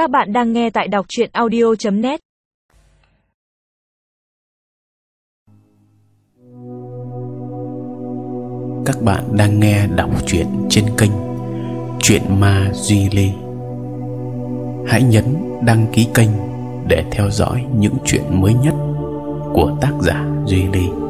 Các bạn đang nghe tại đọc chuyện audio.net Các bạn đang nghe đọc truyện trên kênh Chuyện Ma Duy Lê Hãy nhấn đăng ký kênh để theo dõi những chuyện mới nhất của tác giả Duy Lê